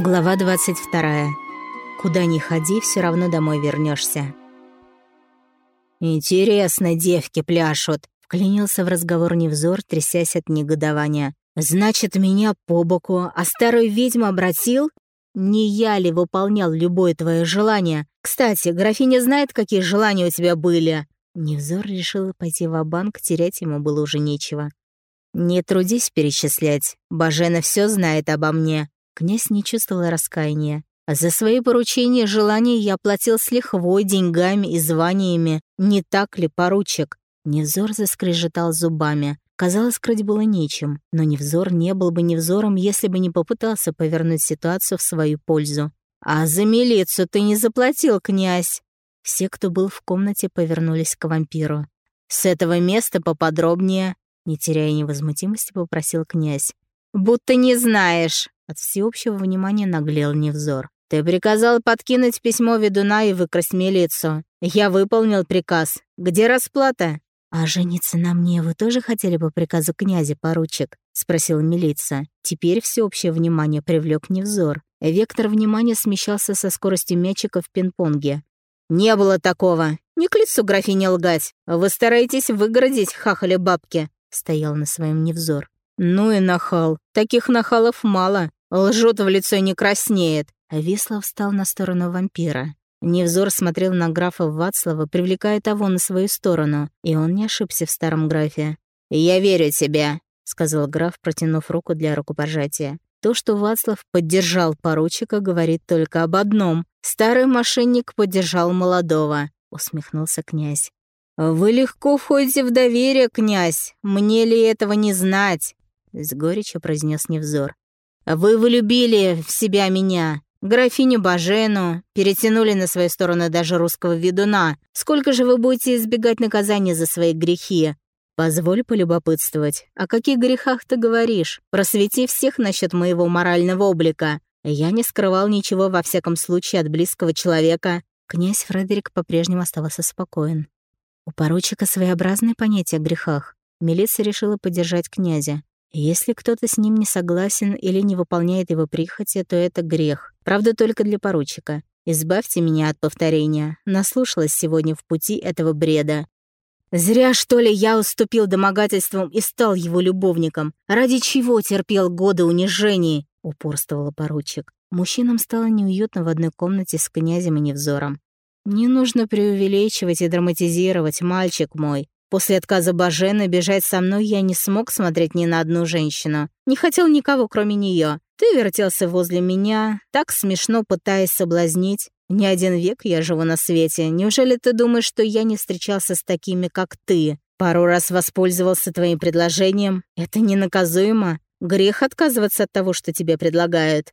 Глава 22. Куда ни ходи, все равно домой вернешься. «Интересно, девки пляшут», — вклинился в разговор Невзор, трясясь от негодования. «Значит, меня по боку, а старую ведьму обратил? Не я ли выполнял любое твое желание? Кстати, графиня знает, какие желания у тебя были?» Невзор решил пойти в банк терять ему было уже нечего. «Не трудись перечислять. Бажена все знает обо мне». Князь не чувствовал раскаяния. За свои поручения и желания я платил с лихвой, деньгами и званиями. Не так ли, поручик? Невзор заскрежетал зубами. Казалось, скрыть было нечем, но Невзор не был бы Невзором, если бы не попытался повернуть ситуацию в свою пользу. «А за милицию ты не заплатил, князь!» Все, кто был в комнате, повернулись к вампиру. «С этого места поподробнее», — не теряя невозмутимости, попросил князь. «Будто не знаешь!» От всеобщего внимания наглел Невзор. «Ты приказал подкинуть письмо ведуна и выкрасть милицию. Я выполнил приказ. Где расплата?» «А жениться на мне вы тоже хотели по приказу князя, поручик?» — спросила милиция. Теперь всеобщее внимание привлек Невзор. Вектор внимания смещался со скоростью мячика в пинг-понге. «Не было такого. Не к лицу графине лгать. Вы стараетесь выгородить хахали бабки», — стоял на своем Невзор. «Ну и нахал. Таких нахалов мало. Лжет в лицо не краснеет». Вислов встал на сторону вампира. Невзор смотрел на графа Вацлава, привлекая того на свою сторону, и он не ошибся в старом графе. «Я верю тебе», — сказал граф, протянув руку для рукопожатия. То, что Вацлав поддержал поручика, говорит только об одном. Старый мошенник поддержал молодого, — усмехнулся князь. «Вы легко входите в доверие, князь. Мне ли этого не знать?» — с горечью произнес Невзор. «Вы влюбили в себя меня, графиню Бажену, перетянули на свою сторону даже русского ведуна. Сколько же вы будете избегать наказания за свои грехи? Позволь полюбопытствовать. О каких грехах ты говоришь? Просвети всех насчет моего морального облика. Я не скрывал ничего, во всяком случае, от близкого человека». Князь Фредерик по-прежнему оставался спокоен. У поручика своеобразное понятие о грехах. Милиция решила поддержать князя. Если кто-то с ним не согласен или не выполняет его прихоти, то это грех. Правда, только для поручика. Избавьте меня от повторения. Наслушалась сегодня в пути этого бреда. Зря, что ли, я уступил домогательствам и стал его любовником. Ради чего терпел годы унижений? Упорствовал поручик. Мужчинам стало неуютно в одной комнате с князем и невзором. «Не нужно преувеличивать и драматизировать, мальчик мой. После отказа Бажены бежать со мной я не смог смотреть ни на одну женщину. Не хотел никого, кроме нее. Ты вертелся возле меня, так смешно пытаясь соблазнить. Не один век я живу на свете. Неужели ты думаешь, что я не встречался с такими, как ты? Пару раз воспользовался твоим предложением. Это ненаказуемо. Грех отказываться от того, что тебе предлагают.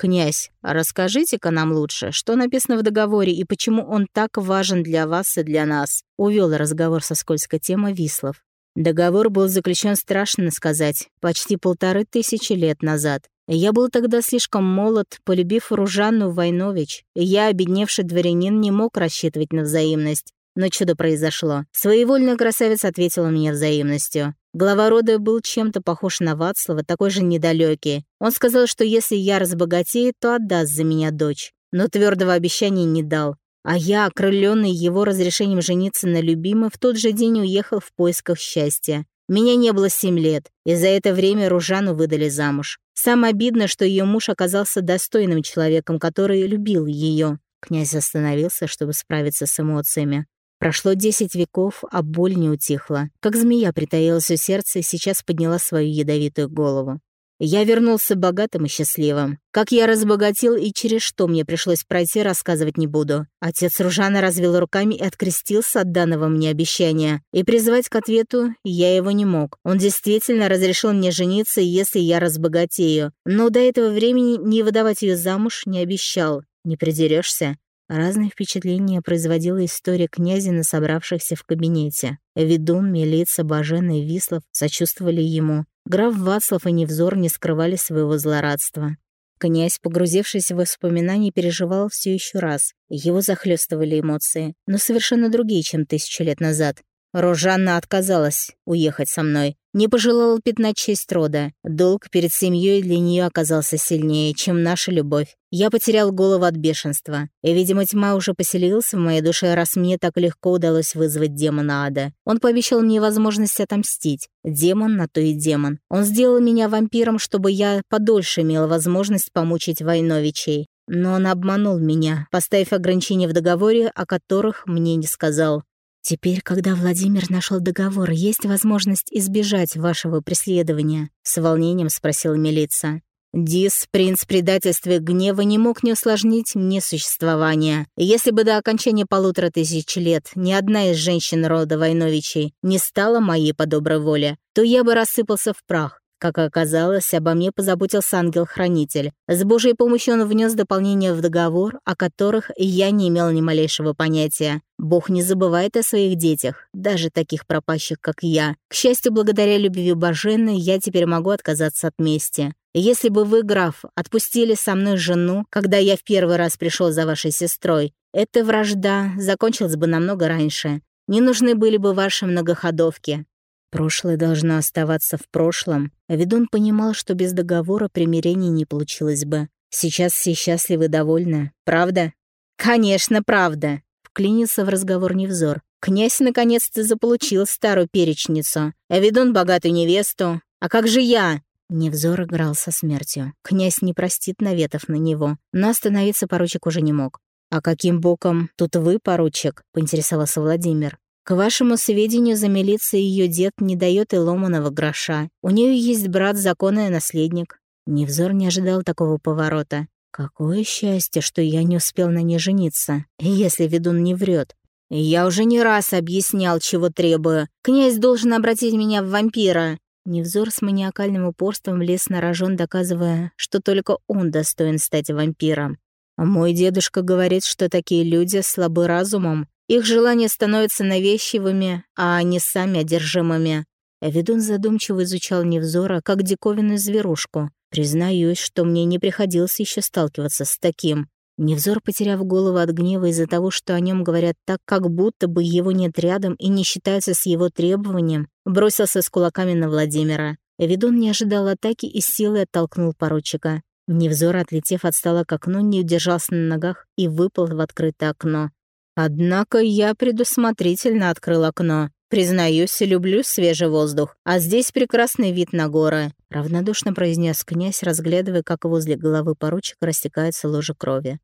«Князь, расскажите-ка нам лучше, что написано в договоре и почему он так важен для вас и для нас?» Увел разговор со скользкой темы Вислов. Договор был заключен страшно сказать, почти полторы тысячи лет назад. Я был тогда слишком молод, полюбив Ружанну Войнович. Я, обедневший дворянин, не мог рассчитывать на взаимность. Но чудо произошло. Своевольная красавица ответила мне взаимностью. Глава рода был чем-то похож на Вацлава, такой же недалекий. Он сказал, что если я разбогатею, то отдаст за меня дочь. Но твердого обещания не дал. А я, окрыленный его разрешением жениться на любимой, в тот же день уехал в поисках счастья. Меня не было семь лет, и за это время Ружану выдали замуж. Самое обидно, что ее муж оказался достойным человеком, который любил ее. Князь остановился, чтобы справиться с эмоциями. Прошло десять веков, а боль не утихла. Как змея притаилась у сердца и сейчас подняла свою ядовитую голову. Я вернулся богатым и счастливым. Как я разбогател и через что мне пришлось пройти, рассказывать не буду. Отец Ружана развел руками и открестился от данного мне обещания. И призвать к ответу я его не мог. Он действительно разрешил мне жениться, если я разбогатею. Но до этого времени не выдавать ее замуж не обещал. Не придерешься. Разные впечатления производила история князя на собравшихся в кабинете. Ведун, Милица, Бажена и Вислов сочувствовали ему. Граф Вацлав и Невзор не скрывали своего злорадства. Князь, погрузившись в воспоминания, переживал все еще раз. Его захлестывали эмоции, но совершенно другие, чем тысячу лет назад. Ружанна отказалась уехать со мной. Не пожелала пятнать честь рода. Долг перед семьей для нее оказался сильнее, чем наша любовь. Я потерял голову от бешенства. И, видимо, тьма уже поселился в моей душе, раз мне так легко удалось вызвать демона ада. Он пообещал мне возможность отомстить. Демон на то и демон. Он сделал меня вампиром, чтобы я подольше имела возможность помучить Войновичей. Но он обманул меня, поставив ограничения в договоре, о которых мне не сказал. «Теперь, когда Владимир нашел договор, есть возможность избежать вашего преследования?» — с волнением спросила милиция. Дис, принц предательства гнева, не мог не усложнить мне существование. Если бы до окончания полутора тысяч лет ни одна из женщин рода Войновичей не стала моей по доброй воле, то я бы рассыпался в прах. Как оказалось, обо мне позаботился ангел-хранитель. С Божьей помощью он внес дополнения в договор, о которых я не имел ни малейшего понятия. Бог не забывает о своих детях, даже таких пропащих, как я. К счастью, благодаря любви Боженой, я теперь могу отказаться от мести. Если бы вы, граф, отпустили со мной жену, когда я в первый раз пришел за вашей сестрой, эта вражда закончилась бы намного раньше. Не нужны были бы ваши многоходовки. Прошлое должно оставаться в прошлом, а ведун понимал, что без договора примирения не получилось бы. Сейчас все счастливы и довольны, правда? Конечно, правда. Вклинился в разговор Невзор. Князь наконец-то заполучил старую перечницу, а ведун богатую невесту. А как же я? Невзор играл со смертью. Князь не простит наветов на него, но остановиться поручик уже не мог. «А каким боком тут вы, поручик?» — поинтересовался Владимир. К вашему сведению, за милицией ее дед не дает и ломаного гроша. У нее есть брат, законный наследник. Невзор не ожидал такого поворота. Какое счастье, что я не успел на ней жениться, если ведун не врет. Я уже не раз объяснял, чего требую. Князь должен обратить меня в вампира. Невзор с маниакальным упорством лез на рожон, доказывая, что только он достоин стать вампиром. Мой дедушка говорит, что такие люди слабы разумом их желания становятся навязчивыми, а они сами одержимыми. Ведун задумчиво изучал Невзора, как диковинную зверушку. Признаюсь, что мне не приходилось еще сталкиваться с таким. Невзор, потеряв голову от гнева из-за того, что о нем говорят так, как будто бы его нет рядом и не считаются с его требованием, бросился с кулаками на Владимира. Ведун не ожидал атаки и силой оттолкнул поручика. Невзор, отлетев от стола к окну, не удержался на ногах и выпал в открытое окно. Однако я предусмотрительно открыл окно. Признаюсь, люблю свежий воздух, а здесь прекрасный вид на горы», — равнодушно произнес князь, разглядывая, как возле головы поручика растекается лужа крови.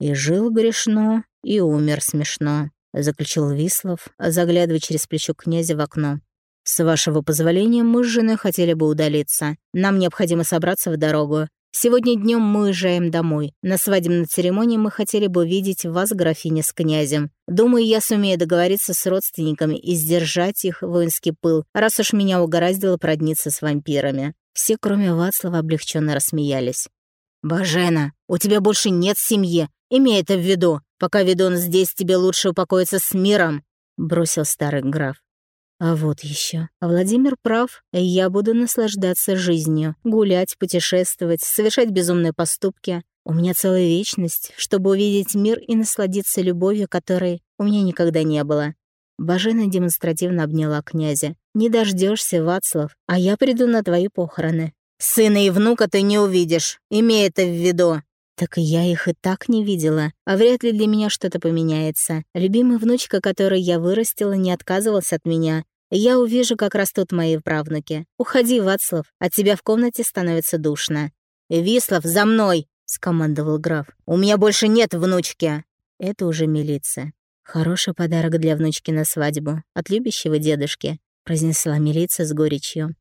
«И жил грешно, и умер смешно», — заключил Вислов, заглядывая через плечо князя в окно. «С вашего позволения мы с женой хотели бы удалиться. Нам необходимо собраться в дорогу. Сегодня днем мы уезжаем домой. На свадебной церемонии мы хотели бы видеть вас, графиня, с князем. Думаю, я сумею договориться с родственниками и сдержать их воинский пыл, раз уж меня угораздило продниться с вампирами». Все, кроме Вацлава, облегченно рассмеялись. «Бажена, у тебя больше нет семьи. Имей это в виду. Пока ведун здесь, тебе лучше упокоиться с миром», — бросил старый граф. А вот еще. Владимир прав, я буду наслаждаться жизнью, гулять, путешествовать, совершать безумные поступки. У меня целая вечность, чтобы увидеть мир и насладиться любовью, которой у меня никогда не было. Бажена демонстративно обняла князя. «Не дождешься, Вацлав, а я приду на твои похороны». «Сына и внука ты не увидишь, имей это в виду», так я их и так не видела, а вряд ли для меня что-то поменяется. Любимая внучка, которую я вырастила, не отказывалась от меня. Я увижу, как растут мои правнуки. Уходи, Вацлав, от тебя в комнате становится душно. «Вислав, за мной!» — скомандовал граф. «У меня больше нет внучки!» Это уже милиция. «Хороший подарок для внучки на свадьбу. От любящего дедушки», — произнесла милиция с горечью.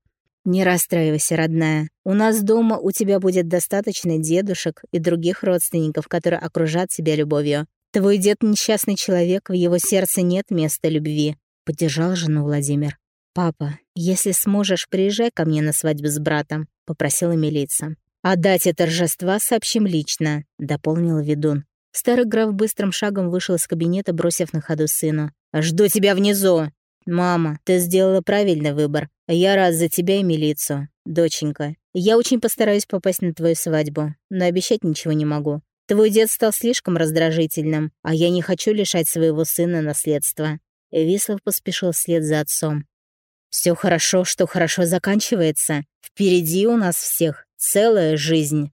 «Не расстраивайся, родная. У нас дома у тебя будет достаточно дедушек и других родственников, которые окружат тебя любовью. Твой дед несчастный человек, в его сердце нет места любви», — поддержал жену Владимир. «Папа, если сможешь, приезжай ко мне на свадьбу с братом», — попросила милиция. «О дате торжества сообщим лично», — дополнил ведун. Старый граф быстрым шагом вышел из кабинета, бросив на ходу сына. «Жду тебя внизу!» «Мама, ты сделала правильный выбор. Я рад за тебя и милицию. Доченька, я очень постараюсь попасть на твою свадьбу, но обещать ничего не могу. Твой дед стал слишком раздражительным, а я не хочу лишать своего сына наследства». Вислов поспешил вслед за отцом. «Все хорошо, что хорошо заканчивается. Впереди у нас всех целая жизнь».